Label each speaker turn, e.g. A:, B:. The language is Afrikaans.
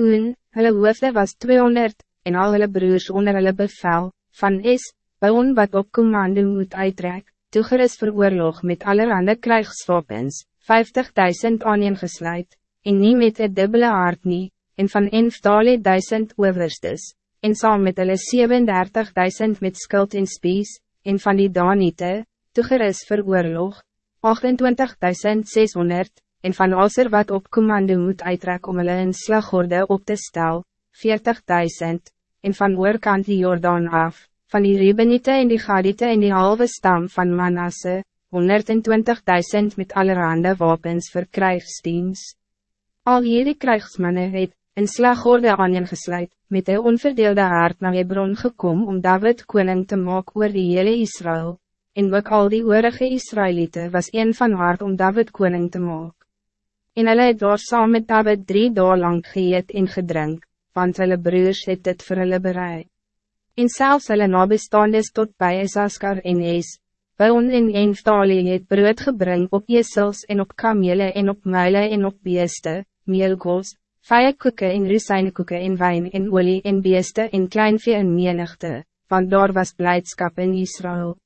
A: Oen, hulle hoofde was 200, en al hulle broers onder hulle bevel, van is, Baon wat op commando moet uittrek, toegeris vir oorlog met allerhande krijgswapens, 50.000 aaneengesluit, en nie met een dubbele hart nie, en van Enfdale duisend overstes, en saam met hulle 37.000 met skuld en spies, en van die Danite, toegeris vir oorlog, 28.600, en van Alser wat op commando moet uittrek om hulle in slaghorde op te stel, 40.000, en van oorkant die Jordaan af, van die Rebenite en die Gadite en die halve stam van Manasse, 120.000 met allerhande wapens vir krijgsdiens. Al hierdie krijgsmannen het, in slagorde aaneengesluit, met een onverdeelde hart naar Hebron gekom om David koning te maken oor die hele Israël, en ook al die oorige Israëlieten was een van hart om David koning te maken. En hulle het daar saam met David drie dagen lang geëet en gedrink, want hulle broers het dit vir hulle bereid. En selfs hulle nabestaandes tot bij Isaskar en Es, Baon en Enfdali het brood gebring op jesels en op kamele en op muile en op beeste, meelkos, vijekoeke en rusijnkoeke en wijn en olie en beeste en kleinvee en menigte, want daar was blijdschap in Israël.